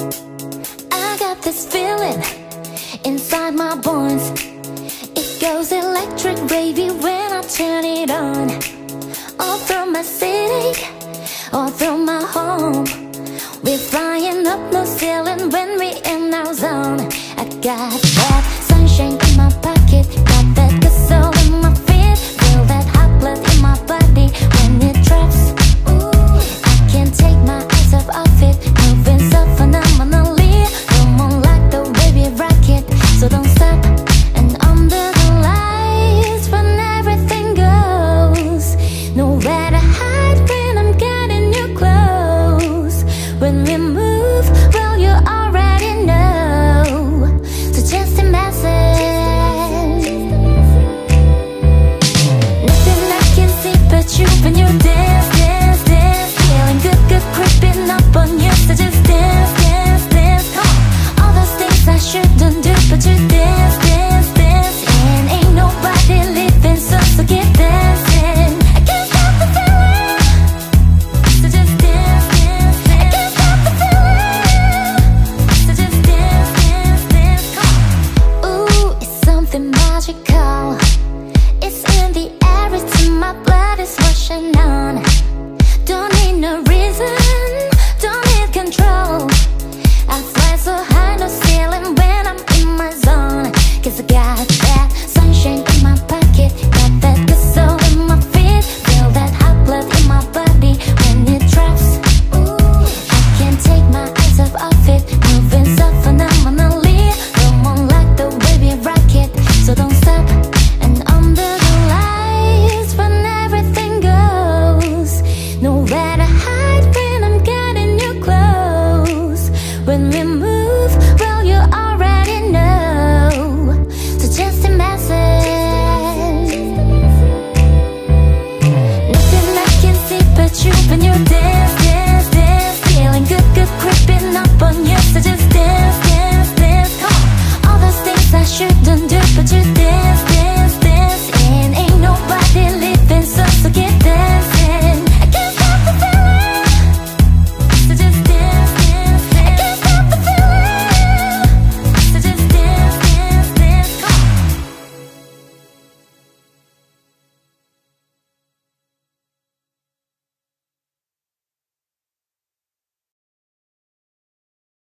I got this feeling inside my bones. It goes electric, baby, when I turn it on. All through my city, all through my home. We're flying up no ceiling when we in our zone. I got that. Yeah.